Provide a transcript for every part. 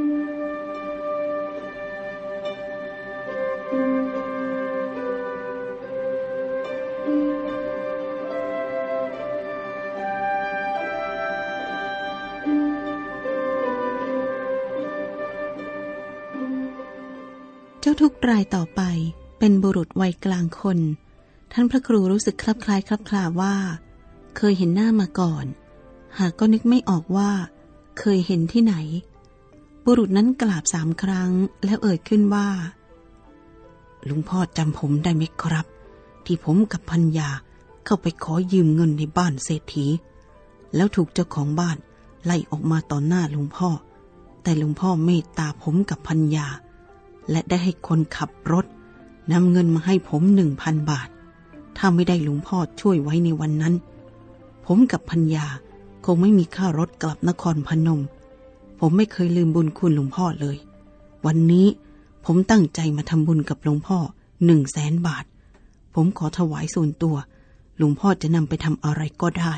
เจ้าทุกรายต่อไปเป็นบุรุษวัยกลางคน ท่านพระครูรู้สึกคลับคลายคลับคลาว่า เคยเห็นหน้ามาก่อน หากก็นึกไม่ออกว่า เคยเห็นที่ไหน บุรุษนั้นกราบสามครั้ง แล้วเอ่ยขึ้นว่า ลุงพ่อจำผมได้ไหมครับ ที่ผมกับพัญญาเข้าไปขอยืมเงินในบ้านเศรษฐี แล้วถูกเจ้าของบ้านไล่ออกมาต่อหน้าลุงพ่อ แต่ลุงพ่อเมตตาผมกับพัญญา และได้ให้คนขับรถนำเงินมาให้ผมหนึ่งพันบาท ถ้าไม่ได้ลวงพ่อช่วยไว้ในวันนั้น ผมกับพัญญาคงไม่มีค่ารถกลับนครพนม ผมไม่เคยลืมบุญคุณหลวงพ่อเลย วันนี้ผมตั้งใจมาทำบุญกับหลวงพ่อหนึ่งแสนบาท ผมขอถวายส่วนตัว หลวงพ่อจะนำไปทำอะไรก็ได้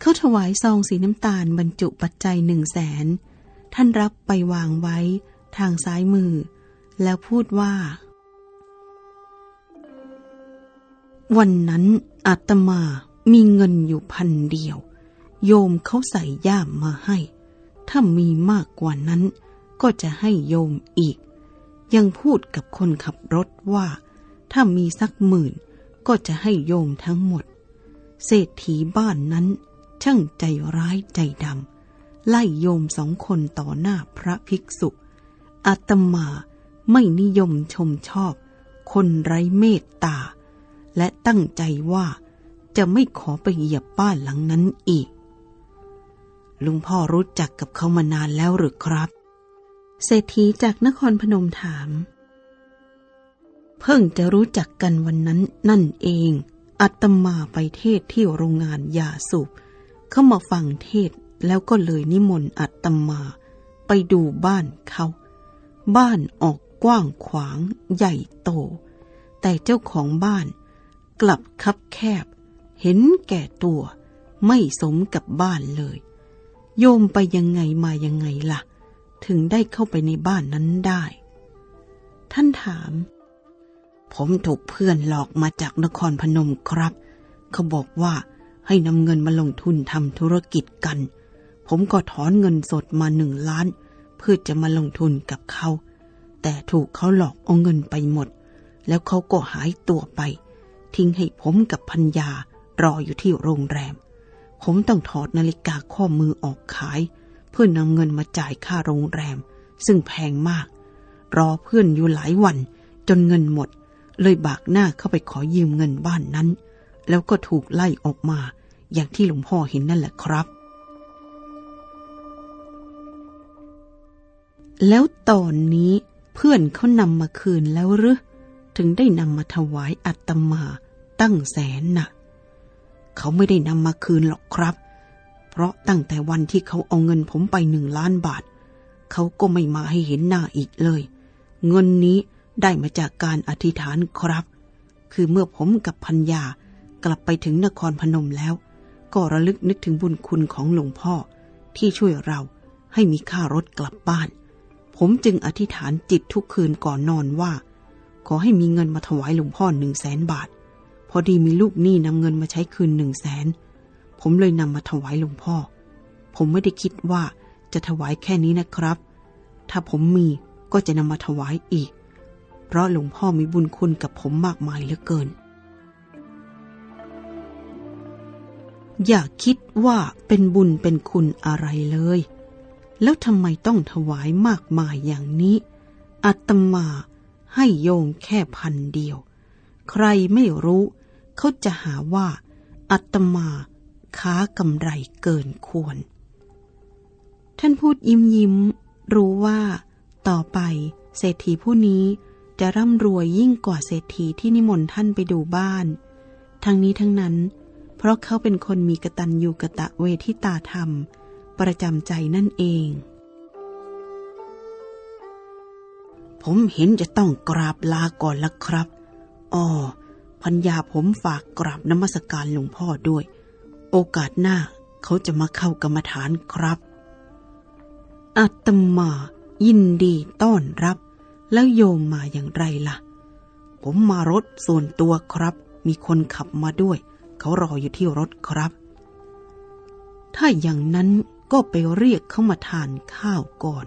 เขาถวายซองสีน้ำตาลบรรจุปัจจัยหนึ่งแสน ท่านรับไปวางไว้ทางซ้ายมือ แล้วพูดว่า วันนั้นอาตมามีเงินอยู่พันเดียว โยมเขาใส่ย่ามมาให้ ถ้ามีมากกว่านั้นก็จะให้โยมอีก ยังพูดกับคนขับรถว่า ถ้ามีสักหมื่นก็จะให้โยมทั้งหมด เศรษฐีบ้านนั้น ช่างใจร้ายใจดำไล่โยมสองคนต่อหน้าพระภิกษุ อาตมาไม่นิยมชมชอบ คนไร้เมตตา และตั้งใจว่าจะไม่ขอไปเหยียบบ้านหลังนั้นอีก ลุงพ่อรู้จักกับเขามานานแล้วหรือครับ เศรษฐีจากนครพนมถาม เพิ่งจะรู้จักกันวันนั้นนั่นเอง อัตมาไปเทศที่โรงงานยาสูบเข้ามาฟังเทศแล้วก็เลยนิมนต์อัตมา ไปดูบ้านเขา บ้านออกกว้างขวางใหญ่โต แต่เจ้าของบ้านกลับคับแคบ เห็นแก่ตัว ไม่สมกับบ้านเลย โยมไปยังไงมายังไงล่ะ ถึงได้เข้าไปในบ้านนั้นได้ ท่านถาม ผมถูกเพื่อนหลอกมาจากนครพนมครับ เขาบอกว่าให้นำเงินมาลงทุนทำธุรกิจกัน ผมก็ถอนเงินสดมาหนึ่งล้าน เพื่อจะมาลงทุนกับเขา แต่ถูกเขาหลอกเอาเงินไปหมด แล้วเขาก็หายตัวไป ทิ้งให้ผมกับพัญญารออยู่ที่โรงแรม ผมต้องถอดนาฬิกาข้อมือออกขาย เพื่อนำเงินมาจ่ายค่าโรงแรม ซึ่งแพงมาก รอเพื่อนอยู่หลายวัน จนเงินหมด เลยบากหน้าเข้าไปขอยืมเงินบ้านนั้น แล้วก็ถูกไล่ออกมา อย่างที่หลวงพ่อเห็นนั่นแหละครับ แล้วตอนนี้เพื่อนเขานำมาคืนแล้วหรือถึงได้นำมาถวายอัตมาตั้งแสนน่ะ เขาไม่ได้นำมาคืนหรอกครับ เพราะตั้งแต่วันที่เขาเอาเงินผมไปหนึ่งล้านบาท เขาก็ไม่มาให้เห็นหน้าอีกเลย เงินนี้ได้มาจากการอธิษฐานครับ คือเมื่อผมกับพัญญากลับไปถึงนครพนมแล้ว ก็ระลึกนึกถึงบุญคุณของหลวงพ่อ ที่ช่วยเราให้มีค่ารถกลับบ้าน ผมจึงอธิษฐานจิตทุกคืนก่อนนอนว่า ขอให้มีเงินมาถวายหลวงพ่อหนึ่งแสนบาท พอดีมีลูกหนี้นำเงินมาใช้คืนหนึ่งแสนผมเลยนำมาถวายหลวงพ่อ ผมไม่ได้คิดว่าจะถวายแค่นี้นะครับ ถ้าผมมีก็จะนำมาถวายอีก เพราะหลวงพ่อมีบุญคุณกับผมมากมายเหลือเกิน อย่าคิดว่าเป็นบุญเป็นคุณอะไรเลย แล้วทำไมต้องถวายมากมายอย่างนี้ อัตมาให้โยมแค่พันเดียว ใครไม่รู้ เขาจะหาว่าอัตมาค้ากำไรเกินควร ท่านพูดยิ้มยิ้ม รู้ว่า ต่อไปเศรษฐีผู้นี้จะร่ำรวยยิ่งกว่าเศรษฐีที่นิมนต์ท่านไปดูบ้าน ทั้งนี้ทั้งนั้น เพราะเขาเป็นคนมีกตัญญูกะตะเวทิตาธรรม ประจำใจนั่นเอง ผมเห็นจะต้องกราบลาก่อนละครับอ๋อ พัญญาผมฝากกราบนมัสการหลวงพ่อด้วย โอกาสหน้าเขาจะมาเข้ากรรมฐานครับ อาตมายินดีต้อนรับ แล้วโยมมาอย่างไรละ่ะ ผมมารถส่วนตัวครับ มีคนขับมาด้วย เขารออยู่ที่รถครับ ถ้าอย่างนั้นก็ไปเรียกเขามาทานข้าวก่อน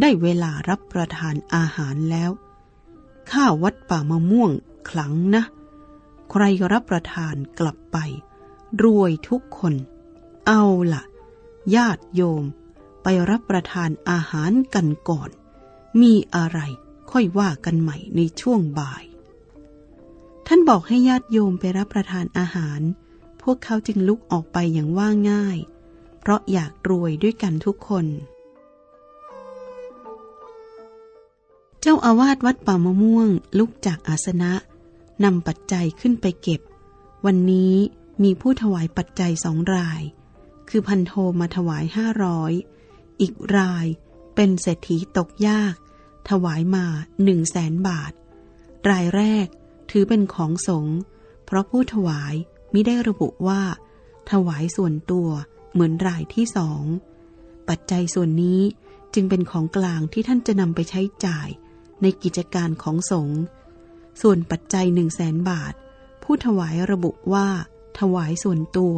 ได้เวลารับประทานอาหารแล้ว ข้าววัดป่ามะม่วงขลังนะ ใครรับประทานกลับไป รวยทุกคน เอาละญาติโยม ไปรับประทานอาหารกันก่อน มีอะไรค่อยว่ากันใหม่ในช่วงบ่าย ท่านบอกให้ญาติโยมไปรับประทานอาหาร พวกเขาจึงลุกออกไปอย่างว่าง่าย เพราะอยากรวยด้วยกันทุกคน เจ้าอาวาสวัดป่ามะม่วงลุกจากอาสนะ นำปัจจัยขึ้นไปเก็บ วันนี้มีผู้ถวายปัจจัยสองราย คือพันโทมาถวายห้าร้อยอีกรายเป็นเศรษฐีตกยาก ถวายมาหนึ่งแสนบาท รายแรกถือเป็นของสงฆ์เพราะผู้ถวายมิได้ระบุว่า ถวายส่วนตัวเหมือนรายที่สอง ปัจจัยส่วนนี้จึงเป็นของกลางที่ท่านจะนำไปใช้จ่ายในกิจการของสงฆ์ ส่วนปัจจัยหนึ่งแสนบาท ผู้ถวายระบุว่า ถวายส่วนตัว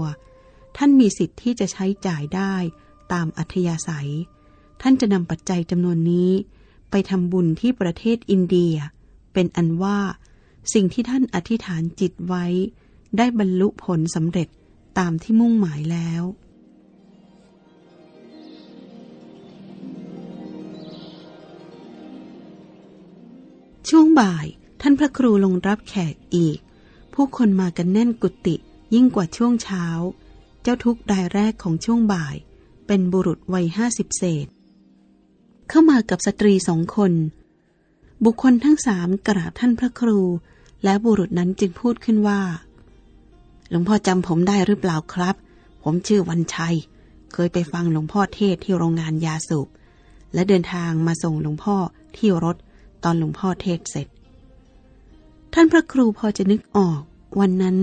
ท่านมีสิทธิ์ที่จะใช้จ่ายได้ตามอัธยาศัย ท่านจะนำปัจจัยจำนวนนี้ ไปทำบุญที่ประเทศอินเดีย เป็นอันว่า สิ่งที่ท่านอธิษฐานจิตไว้ ได้บรรลุผลสำเร็จตามที่มุ่งหมายแล้วช่วงบ่าย ท่านพระครูลงรับแขกอีก ผู้คนมากันแน่นกุฏิยิ่งกว่าช่วงเช้า เจ้าทุกรายแรกของช่วงบ่าย เป็นบุรุษวัยห้าสิบเศษ เข้ามากับสตรีสองคน บุคคลทั้งสามกราบท่านพระครู และบุรุษนั้นจึงพูดขึ้นว่า หลวงพ่อจำผมได้หรือเปล่าครับ ผมชื่อวันชัย เคยไปฟังหลวงพ่อเทศที่โรงงานยาสูบและเดินทางมาส่งหลวงพ่อที่รถตอนหลวงพ่อเทศเสร็จ ท่านพระครูพอจะนึกออก วันนั้น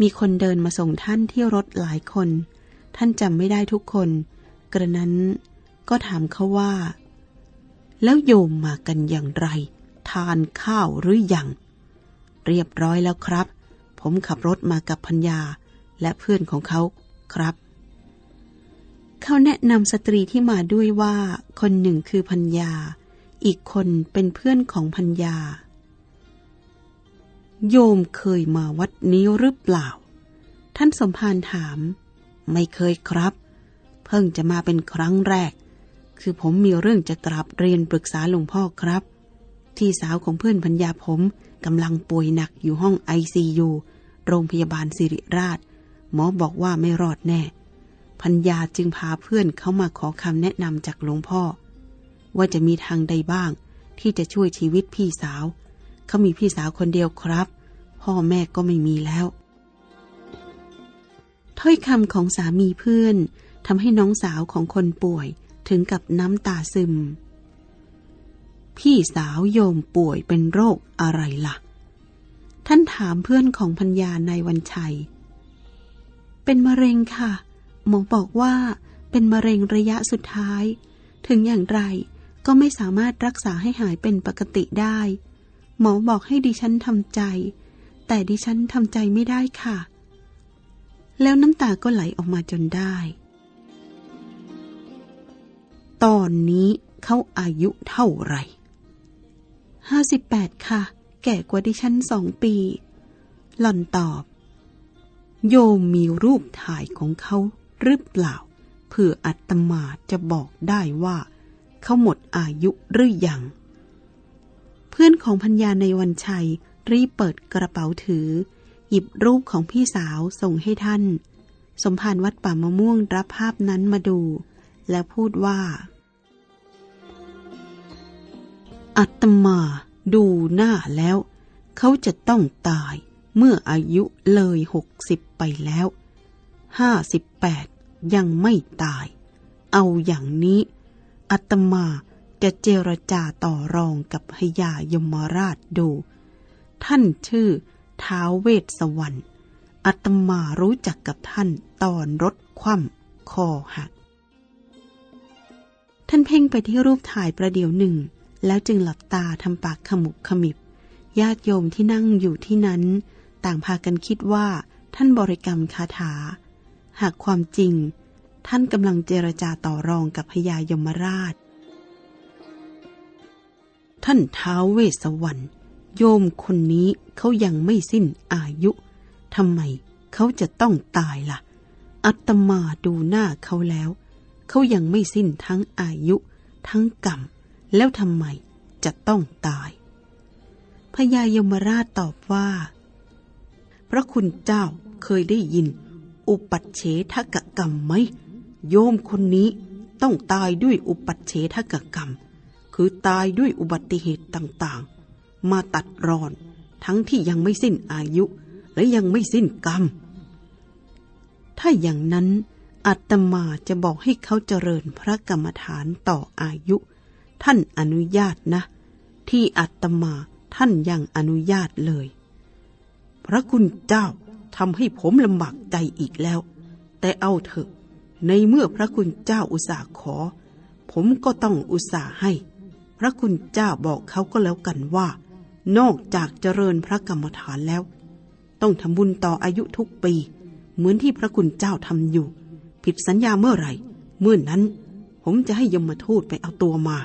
มีคนเดินมาส่งท่านที่รถหลายคน ท่านจำไม่ได้ทุกคน กระนั้นก็ถามเขาว่า แล้วโยมมากันอย่างไร ทานข้าวหรืออยังเรียบร้อยแล้วครับ ผมขับรถมากับพัญญาและเพื่อนของเขาครับ เขาแนะนำสตรีที่มาด้วยว่า คนหนึ่งคือพัญญา อีกคนเป็นเพื่อนของพัญญา โยมเคยมาวัดนี้หรือเปล่า ท่านสมภารถาม ไม่เคยครับ เพิ่งจะมาเป็นครั้งแรก คือผมมีเรื่องจะกราบเรียนปรึกษาหลวงพ่อครับ ที่สาวของเพื่อนพัญญาผมกำลังป่วยหนักอยู่ห้องไอซียูโรงพยาบาลสิริราช หมอบอกว่าไม่รอดแน่ พัญญาจึงพาเพื่อนเขามาขอคำแนะนำจากหลวงพ่อ ว่าจะมีทางใดบ้างที่จะช่วยชีวิตพี่สาว เขามีพี่สาวคนเดียวครับ พ่อแม่ก็ไม่มีแล้ว ถ้อยคำของสามีเพื่อนทำให้น้องสาวของคนป่วยถึงกับน้ำตาซึม พี่สาวโยมป่วยเป็นโรคอะไรละ่ะ ท่านถามเพื่อนของพัญญาในวันชัย เป็นมะเร็งค่ะ หมอบอกว่าเป็นมะเร็งระยะสุดท้าย ถึงอย่างไรก็ไม่สามารถรักษาให้หายเป็นปกติได้ หมอบอกให้ดิฉันทำใจ แต่ดิฉันทำใจไม่ได้ค่ะ แล้วน้ำตาก็ไหลออกมาจนได้ ตอนนี้เขาอายุเท่าไหร่ห้าสิบแปดค่ะ แก่กว่าดิฉันสองปี หล่อนตอบ โยมมีรูปถ่ายของเขาหรือเปล่าเพื่ออัตมาจะบอกได้ว่า เขาหมดอายุหรือยัง เพื่อนของพัญญาในวันชัย รีบเปิดกระเป๋าถือ หยิบรูปของพี่สาวส่งให้ท่าน สมภารวัดป่ามะม่วงรับภาพนั้นมาดู และพูดว่า อัตมาดูหน้าแล้ว เขาจะต้องตายเมื่ออายุเลยหกสิบไปแล้วห้าสิบแปดยังไม่ตาย เอาอย่างนี้ อัตมา จะเจรจาต่อรองกับพญายมราชดู ท่านชื่อท้าวเวสสวรรค์อัตมารู้จักกับท่านตอนรถคว่ำคอหัก ท่านเพ่งไปที่รูปถ่ายประเดี๋ยวหนึ่ง แล้วจึงหลับตาทำปากขมุบขมิบ ญาติโยมที่นั่งอยู่ที่นั้น ต่างพากันคิดว่า ท่านบริกรรมคาถา หากความจริง ท่านกำลังเจรจาต่อรองกับพญายมราช ท่านเท้าเวสวรรณโยมคนนี้เขายังไม่สิ้นอายุทำไมเขาจะต้องตายละ่ะ อัตมาดูหน้าเขาแล้ว เขายังไม่สิ้นทั้งอายุ ทั้งกรรม แล้วทำไมจะต้องตาย พญายมราชตอบว่า พระคุณเจ้าเคยได้ยิน อุปัชเฉทกกรรมไหม โยมคนนี้ต้องตายด้วยอุปัชเฉทกกรรม คือตายด้วยอุบัติเหตุต่างๆ มาตัดรอน ทั้งที่ยังไม่สิ้นอายุ และยังไม่สิ้นกรรม ถ้าอย่างนั้นอัตมาจะบอกให้เขาเจริญพระกรรมฐานต่ออายุ ท่านอนุญาตนะ ที่อัตมาท่านยังอนุญาตเลย พระคุณเจ้าทำให้ผมลำบากใจอีกแล้ว แต่เอาเถอะ ในเมื่อพระคุณเจ้าอุตส่าห์ขอ ผมก็ต้องอุตส่าห์ให้ ระคุณเจ้าบอกเขาก็แล้วกันว่า นอกจากเจริญพระกรรมฐานแล้ว ต้องทำบุญต่ออายุทุกปี เหมือนที่พระคุณเจ้าทำอยู่ ผิดสัญญาเมื่อไหร่ เมื่อนนั้น ผมจะให้ยมทูตไปเอาตัวมา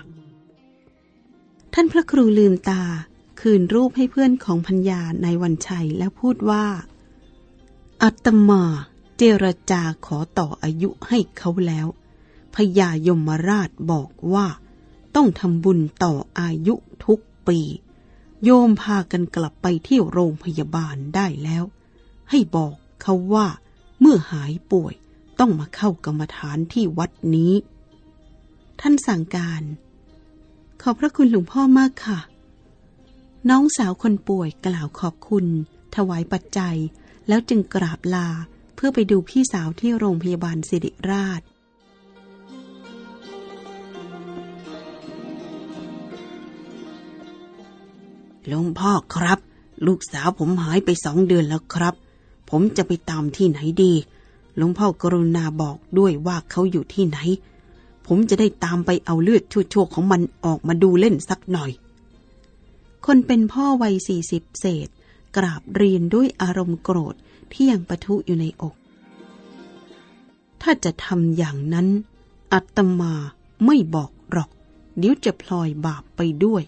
ท่านพระครูลืมตาคืนรูปให้เพื่อนของพัญญาในวันชัยแล้วพูดว่า อัตมาเจรจาขอต่ออายุให้เขาแล้วพญายมราชบอกว่า ต้องทำบุญต่ออายุทุกปี โยมพากันกลับไปที่โรงพยาบาลได้แล้ว ให้บอกเขาว่าเมื่อหายป่วยต้องมาเข้ากรรมฐานที่วัดนี้ ท่านสั่งการ ขอบพระคุณหลวงพ่อมากค่ะ น้องสาวคนป่วยกล่าวขอบคุณ ถวายปัจจัย แล้วจึงกราบลาเพื่อไปดูพี่สาวที่โรงพยาบาลสิริราช หลวงพ่อครับ ลูกสาวผมหายไปสองเดือนแล้วครับ ผมจะไปตามที่ไหนดี หลวงพ่อกรุณาบอกด้วยว่าเขาอยู่ที่ไหน ผมจะได้ตามไปเอาเลือดชั่วๆของมันออกมาดูเล่นสักหน่อย คนเป็นพ่อวัยสี่สิบเศษ กราบเรียนด้วยอารมณ์โกรธที่ยังปะทุอยู่ในอก ถ้าจะทำอย่างนั้น อัตมาไม่บอกหรอก เดี๋ยวจะพลอยบาปไปด้วย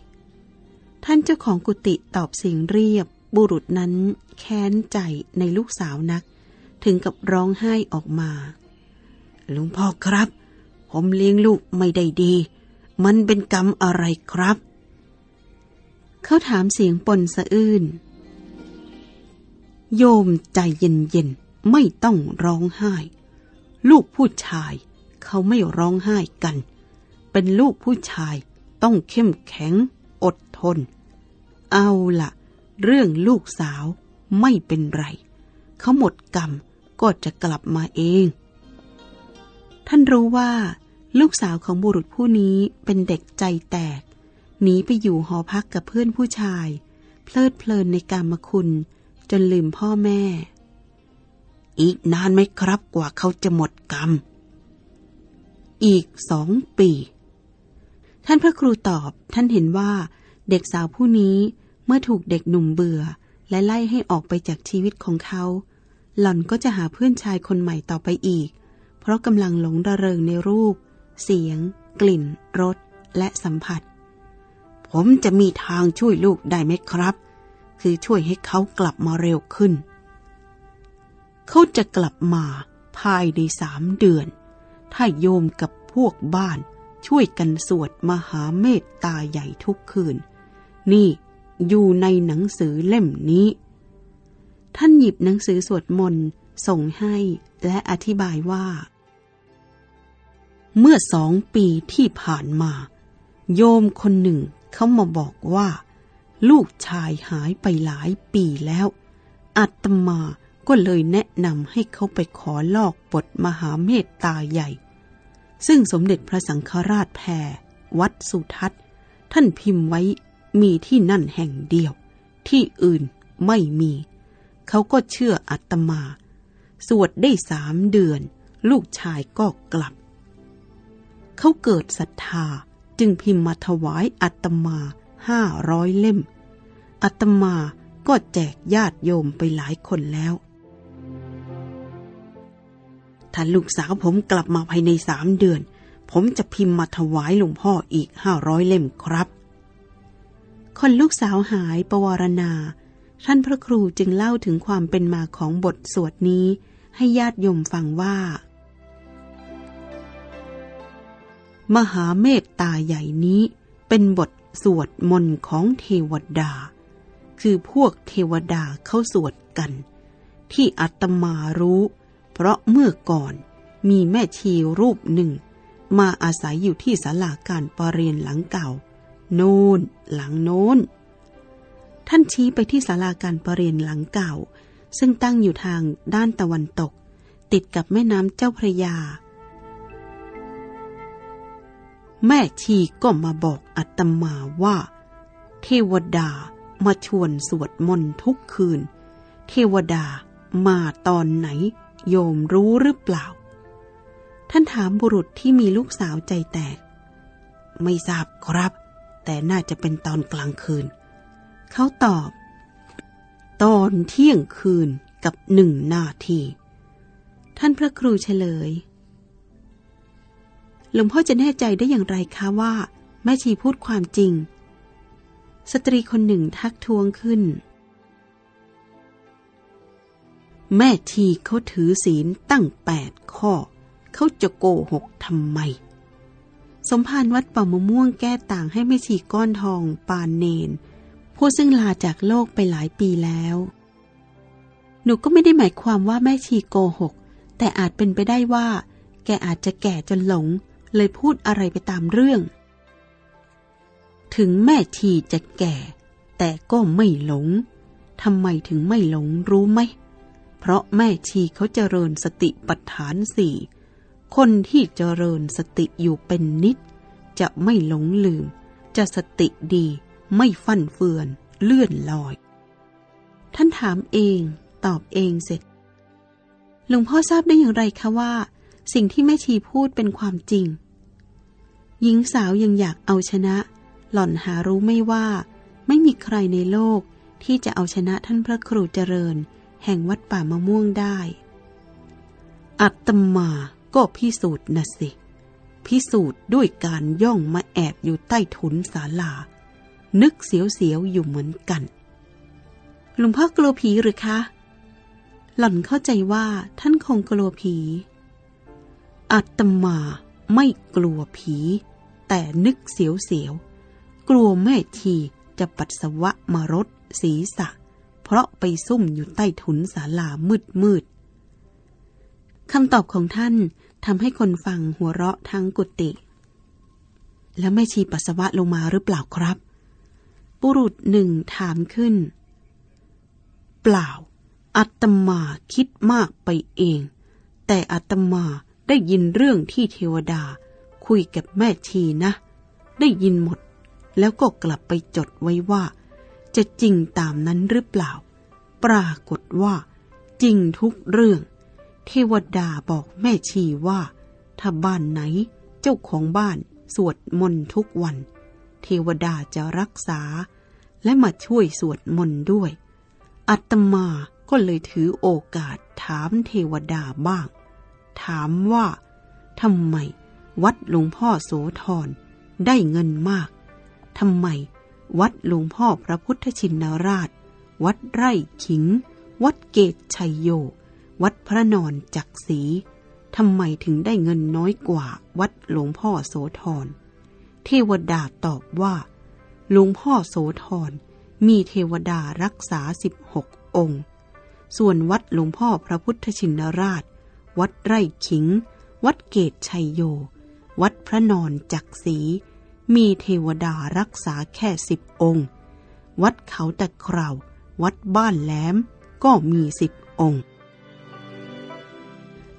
ท่านเจ้าของกุฏิตอบเสียงเรียบ บุรุษนั้นแค้นใจในลูกสาวนัก ถึงกับร้องไห้ออกมาลวงพ่อครับ ผมเลี้ยงลูกไม่ได้ดี มันเป็นกรรมอะไรครับ เขาถามเสียงปนสะอื้น โยมใจเย็นๆ ไม่ต้องร้องไห้ ลูกผู้ชาย เขาไม่ร้องไห้กัน เป็นลูกผู้ชายต้องเข้มแข็ง ทน เอาละเรื่องลูกสาวไม่เป็นไร เขาหมดกรรมก็จะกลับมาเอง ท่านรู้ว่า ลูกสาวของบุรุษผู้นี้เป็นเด็กใจแตก หนีไปอยู่หอพักกับเพื่อนผู้ชาย เพลิดเพลินในกามคุณ จนลืมพ่อแม่ อีกนานไหมครับกว่าเขาจะหมดกรรม อีกสองปี ท่านพระครูตอบท่านเห็นว่า เด็กสาวผู้นี้เมื่อถูกเด็กหนุ่มเบื่อ และไล่ให้ออกไปจากชีวิตของเขา หล่อนก็จะหาเพื่อนชายคนใหม่ต่อไปอีก เพราะกำลังหลงระเริงในรูป เสียง กลิ่น รส และสัมผัส ผมจะมีทางช่วยลูกได้ไหมครับ คือช่วยให้เขากลับมาเร็วขึ้น เขาจะกลับมาภายในสามเดือน ถ้าโยมกับพวกบ้านช่วยกันสวดมหาเมตตาใหญ่ทุกคืน นี่อยู่ในหนังสือเล่มนี้ ท่านหยิบหนังสือสวดมนต์ส่งให้และอธิบายว่า เมื่อสองปีที่ผ่านมา โยมคนหนึ่งเขามาบอกว่า ลูกชายหายไปหลายปีแล้วอัตมาก็เลยแนะนำให้เขาไปขอลอกบทมหาเมตตาใหญ่ ซึ่งสมเด็จพระสังฆราชแพรวัดสุทัศน์ ท่านพิมพ์ไว้ มีที่นั่นแห่งเดียว ที่อื่นไม่มี เขาก็เชื่ออัตมา สวดได้สามเดือน ลูกชายก็กลับ เขาเกิดศรัทธาจึงพิมพ์มาถวายอัตมาห้าร้อยเล่ม อัตมาก็แจกญาติโยมไปหลายคนแล้วถ้าลูกสาวผมกลับมาภายในสามเดือน ผมจะพิมพ์มาถวายหลวงพ่ออีกห้าร้อยเล่มครับ คนลูกสาวหายประวารณา ท่านพระครูจึงเล่าถึงความเป็นมาของบทสวดนี้ ให้ญาติโยมฟังว่า มหาเมตตาใหญ่นี้เป็นบทสวดมนต์ของเทวดา คือพวกเทวดาเขาสวดกัน ที่อาตมารู้ เพราะเมื่อก่อนมีแม่ชีรูปหนึ่ง มาอาศัยอยู่ที่ศาลาการประเรียนหลังเก่า โน่น หลังโน้น ท่านชี้ไปที่ศาลาการประเรียนหลังเก่า ซึ่งตั้งอยู่ทางด้านตะวันตก ติดกับแม่น้ำเจ้าพระยา แม่ชีก็มาบอกอัตมาว่า เทวดามาชวนสวดมนต์ทุกคืน เทวดามาตอนไหน โยมรู้หรือเปล่า ท่านถามบุรุษที่มีลูกสาวใจแตก ไม่ทราบครับ แต่น่าจะเป็นตอนกลางคืน เขาตอบ ตอนเที่ยงคืนกับหนึ่งนาที ท่านพระครูเฉลย หลวงพ่อจะแน่ใจได้อย่างไรคะว่า แม่ชีพูดความจริง สตรีคนหนึ่งทักท้วงขึ้น แม่ชีเขาถือศีลตั้งแปดข้อ เขาจะโกหกทำไม สมภารวัดป่ามะม่วงแก้ต่างให้แม่ชีก้อนทองปานเนน ผู้ซึ่งลาจากโลกไปหลายปีแล้ว หนูก็ไม่ได้หมายความว่าแม่ชีโกหก แต่อาจเป็นไปได้ว่า แกอาจจะแก่จนหลง เลยพูดอะไรไปตามเรื่อง ถึงแม่ชีจะแก่ แต่ก็ไม่หลงทำไมถึงไม่หลงรู้ไหม เพราะแม่ชีเขาเจริญสติปัฏฐานสี่ คนที่เจริญสติอยู่เป็นนิด จะไม่หลงลืม จะสติดีไม่ฟั่นเฟือนเลื่อนลอย ท่านถามเองตอบเองเสร็จหลวงพ่อทราบได้อย่างไรคะว่า สิ่งที่แม่ชีพูดเป็นความจริง หญิงสาวยังอยากเอาชนะ หล่อนหารู้ไม่ว่า ไม่มีใครในโลกที่จะเอาชนะท่านพระครูเจริญ แห่งวัดป่ามะม่วงได้ อัตมา ก็พิสูจน์นะสิ พิสูจน์ด้วยการย่องมาแอบอยู่ใต้ถุนศาลา นึกเสียวๆอยู่เหมือนกัน หลวงพ่อกลัวผีหรือคะ หล่อนเข้าใจว่าท่านคงกลัวผีอัตมาไม่กลัวผี แต่นึกเสียวๆ กลัวแม่ชีจะปัสสาวะมารดศีรษะ เพราะไปซุ่มอยู่ใต้ถุนศาลามืดมืด คำตอบของท่านทำให้คนฟังหัวเราะทั้งกุฏิ แล้วแม่ชีปัสสาวะลงมาหรือเปล่าครับบุรุษหนึ่งถามขึ้น เปล่า อัตมาคิดมากไปเอง แต่อัตมาได้ยินเรื่องที่เทวดาคุยกับแม่ชีนะ ได้ยินหมด แล้วก็กลับไปจดไว้ว่า จะจริงตามนั้นหรือเปล่า ปรากฏว่า จริงทุกเรื่อง เทวดาบอกแม่ชีว่า ถ้าบ้านไหนเจ้าของบ้านสวดมนต์ทุกวัน เทวดาจะรักษา และมาช่วยสวดมนต์ด้วย อัตมาก็เลยถือโอกาสถามเทวดาบ้าง ถามว่าทำไมวัดหลวงพ่อโสธรได้เงินมากทำไม วัดหลวงพ่อพระพุทธชินราช วัดไร่ขิง วัดเกตชัยโย วัดพระนอนจักรีทำไมถึงได้เงินน้อยกว่าวัดหลวงพ่อโสธร เทวดาตอบว่า หลวงพ่อโสธรมีเทวดารักษาสิบหกองค์ ส่วนวัดหลวงพ่อพระพุทธชินราช วัดไร่ขิง วัดเกตชัยโย วัดพระนอนจักรีมีเทวดารักษาแค่สิบองค์ วัดเขาตะเคราวัดบ้านแหลมก็มีสิบองค์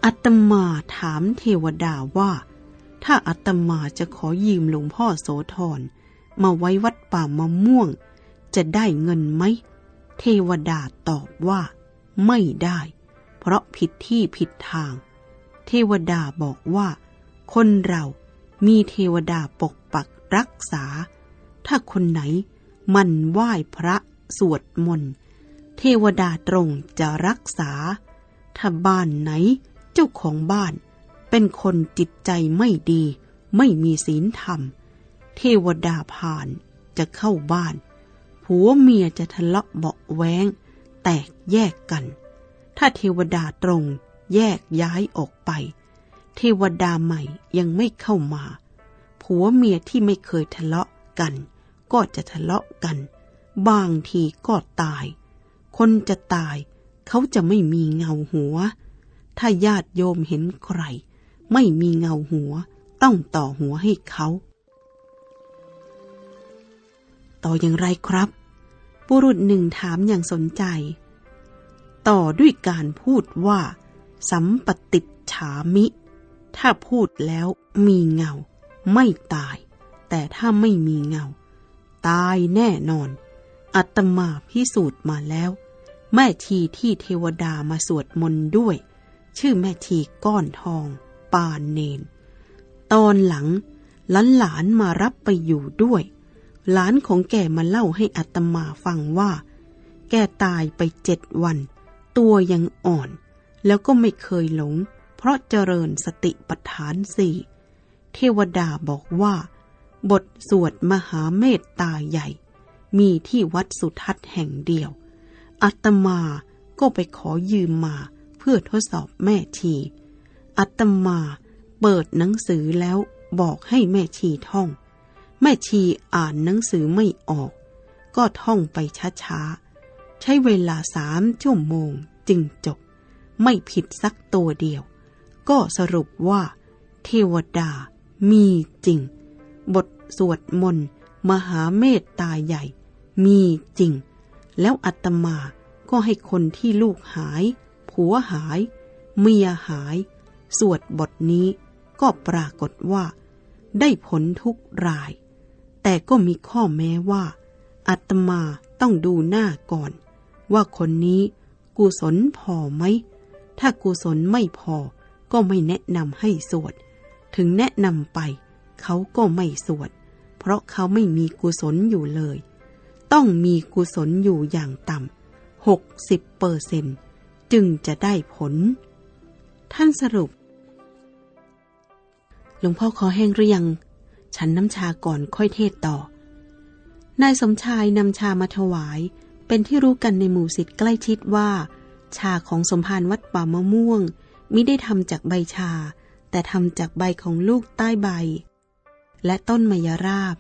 อัตมาถามเทวดาว่า ถ้าอัตมาจะขอยืมหลวงพ่อโสธรมาไว้วัดป่ามะม่วง จะได้เงินไหม เทวดาตอบว่า ไม่ได้ เพราะผิดที่ผิดทาง เทวดาบอกว่า คนเรามีเทวดาปกปักรักษา ถ้าคนไหนมันไหว้พระสวดมนต์ เทวดาตรงจะรักษา ถ้าบ้านไหน จ้าของบ้าน เป็นคนจิตใจไม่ดี ไม่มีศีลธรรม เทวดาผ่านจะเข้าบ้าน ผัวเมียจะทะเลาะเบาแวงแตกแยกกัน ถ้าเทวดาตรงแยกย้ายออกไป เทวดาใหม่ยังไม่เข้ามา ผัวเมียที่ไม่เคยทะเลาะกัน ก็จะทะเลาะกัน บางทีก็ตาย คนจะตายเขาจะไม่มีเงาหัว ถ้าญาติโยมเห็นใคร ไม่มีเงาหัว ต้องต่อหัวให้เขา ต่ออย่างไรครับ บุรุษหนึ่งถามอย่างสนใจ ต่อด้วยการพูดว่า สัมปติฉามิ ถ้าพูดแล้วมีเงา ไม่ตาย แต่ถ้าไม่มีเงา ตายแน่นอน อัตมาพิสูจน์มาแล้ว แม่ชีที่เทวดามาสวดมนต์ด้วย ชื่อแม่ชีก้อนทอง ปานเนน ตอนหลังหลานหลานมารับไปอยู่ด้วย หลานของแกมาเล่าให้อัตมาฟังว่า แกตายไปเจ็ดวัน ตัวยังอ่อน แล้วก็ไม่เคยหลง เพราะเจริญสติปัฏฐานสี่เทวดาบอกว่า บทสวดมหาเมตตาใหญ่ มีที่วัดสุทัศน์แห่งเดียว อัตมาก็ไปขอยืมมา เพื่อทดสอบแม่ชี อัตมาเปิดหนังสือแล้วบอกให้แม่ชีท่อง แม่ชีอ่านหนังสือไม่ออก ก็ท่องไปช้าๆ ใช้เวลาสามชั่วโมงจึงจบ ไม่ผิดสักตัวเดียว ก็สรุปว่า เทวดามีจริง บทสวดมนต์มหาเมตตาใหญ่ มีจริง แล้วอัตมาก็ให้คนที่ลูกหาย ผัวหาย เมียหาย สวดบทนี้ก็ปรากฏว่า ได้ผลทุกราย แต่ก็มีข้อแม้ว่าอาตมาต้องดูหน้าก่อน ว่าคนนี้กุศลพอไหม ถ้ากุศลไม่พอก็ไม่แนะนำให้สวด ถึงแนะนำไป เขาก็ไม่สวด เพราะเขาไม่มีกุศลอยู่เลย ต้องมีกุศลอยู่อย่างต่ำหกสิบเปอร์เซ็นต์ จึงจะได้ผล ท่านสรุป หลวงพ่อขอแห้งหรือยัง ฉันน้ำชาก่อนค่อยเทศต่อ นายสมชายนำชามาถวาย เป็นที่รู้กันในหมู่สิทธิ์ใกล้ชิดว่า ชาของสมภารวัดป่ามะม่วงมิได้ทำจากใบชา แต่ทำจากใบของลูกใต้ใบ และต้นมยราบ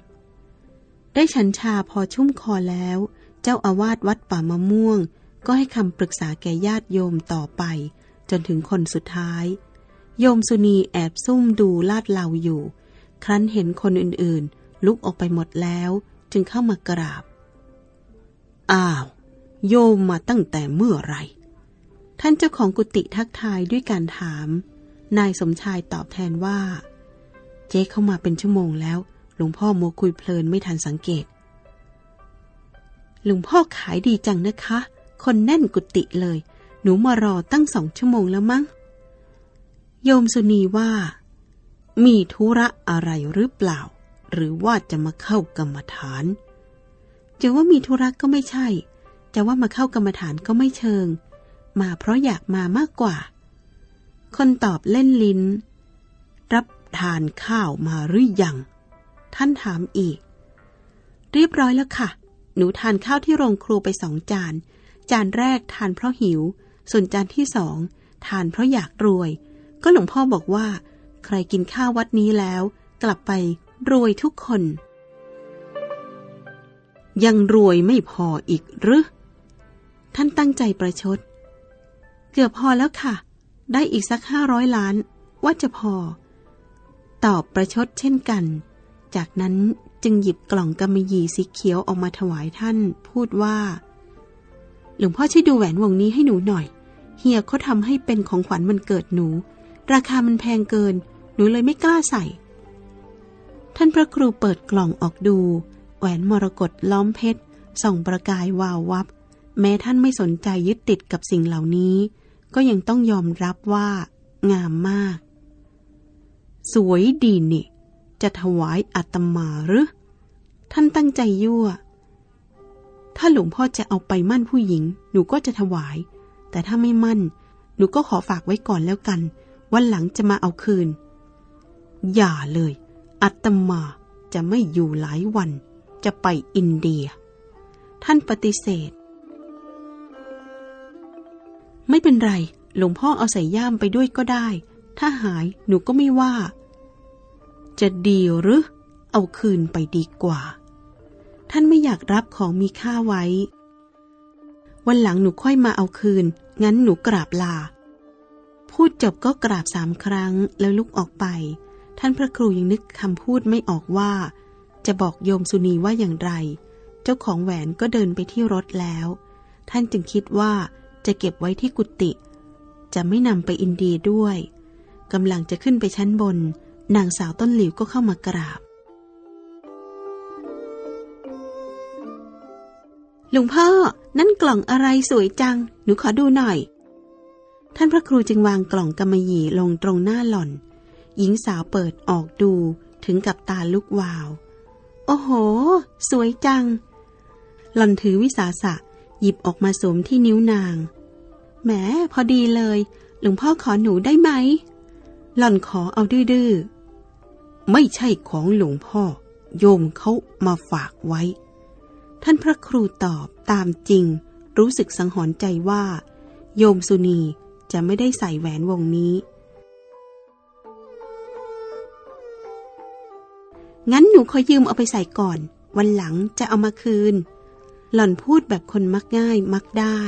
ได้ฉันชาพอชุ่มคอแล้ว เจ้าอาวาสวัดป่ามะม่วง ก็ให้คำปรึกษาแก่ญาติโยมต่อไป จนถึงคนสุดท้าย โยมสุนีแอบซุ่มดูลาดเหลาอยู่ ครั้นเห็นคนอื่นๆ ลุกออกไปหมดแล้ว จึงเข้ามากราบ อ้าว โยมมาตั้งแต่เมื่อไร ท่านเจ้าของกุฏิทักทายด้วยการถาม นายสมชายตอบแทนว่า เจ๊เข้ามาเป็นชั่วโมงแล้ว หลวงพ่อโมคุยเพลินไม่ทันสังเกต หลวงพ่อขายดีจังนะคะ คนแน่นกุฏิเลย หนูมารอตั้งสองชั่วโมงแล้วมั้ง โยมสุนีว่า มีธุระอะไรหรือเปล่า หรือว่าจะมาเข้ากรรมฐาน จะว่ามีธุระก็ไม่ใช่ จะว่ามาเข้ากรรมฐานก็ไม่เชิง มาเพราะอยากมามากกว่า คนตอบเล่นลิ้น รับทานข้าวมาหรือยัง ท่านถามอีก เรียบร้อยแล้วค่ะ หนูทานข้าวที่โรงครัวไปสองจาน จานแรกทานเพราะหิว ส่วนจานที่สองทานเพราะอยากรวย ก็หลวงพ่อบอกว่า ใครกินข้าววัดนี้แล้ว กลับไปรวยทุกคน ยังรวยไม่พออีกหรือท่านตั้งใจประชด เกือบพอแล้วค่ะ ได้อีกสักห้าร้อยล้าน ว่าจะพอ ตอบประชดเช่นกัน จากนั้นจึงหยิบกล่องกำมะหยี่สีเขียวออกมาถวายท่าน พูดว่า หลวงพ่อช่วยดูแหวนวงนี้ให้หนูหน่อย เฮียเขาทำให้เป็นของขวัญมันเกิดหนู ราคามันแพงเกิน หนูเลยไม่กล้าใส่ ท่านพระครูเปิดกล่องออกดู แหวนมรกตล้อมเพชรส่องประกายวาววับ แม้ท่านไม่สนใจยึดติดกับสิ่งเหล่านี้ ก็ยังต้องยอมรับว่า งามมาก สวยดีนี่ จะถวายอาตมาหรือ ท่านตั้งใจยั่ว ถ้าหลวงพ่อจะเอาไปมั่นผู้หญิง หนูก็จะถวาย แต่ถ้าไม่มั่น หนูก็ขอฝากไว้ก่อนแล้วกัน วันหลังจะมาเอาคืน อย่าเลยอาตมาจะไม่อยู่หลายวัน จะไปอินเดีย ท่านปฏิเสธ ไม่เป็นไร หลวงพ่อเอาใส่ย่ามไปด้วยก็ได้ ถ้าหายหนูก็ไม่ว่า จะดีหรือ เอาคืนไปดีกว่า ท่านไม่อยากรับของมีค่าไว้ วันหลังหนูค่อยมาเอาคืน งั้นหนูกราบลา พูดจบก็กราบสามครั้งแล้วลุกออกไป ท่านพระครูยังนึกคำพูดไม่ออกว่า จะบอกโยมสุนีว่าอย่างไร เจ้าของแหวนก็เดินไปที่รถแล้ว ท่านจึงคิดว่าจะเก็บไว้ที่กุฏิจะไม่นำไปอินเดียด้วยกำลังจะขึ้นไปชั้นบน นางสาวต้นหลิวก็เข้ามากราบ หลวงพ่อ นั่นกล่องอะไรสวยจัง หนูขอดูหน่อย ท่านพระครูจึงวางกล่องกำมะหยี่ลงตรงหน้าหล่อน หญิงสาวเปิดออกดูถึงกับตาลุกวาว โอ้โห สวยจัง หล่อนถือวิสาสะ หยิบออกมาสวมที่นิ้วนาง แหม พอดีเลย หลวงพ่อขอหนูได้ไหม หล่อนขอเอาดื้อ ไม่ใช่ของหลวงพ่อ โยมเขามาฝากไว้ ท่านพระครูตอบตามจริง รู้สึกสังหรณ์ใจว่า โยมสุนีจะไม่ได้ใส่แหวนวงนี้ งั้นหนูขอยืมเอาไปใส่ก่อน วันหลังจะเอามาคืน หล่อนพูดแบบคนมักง่ายมักได้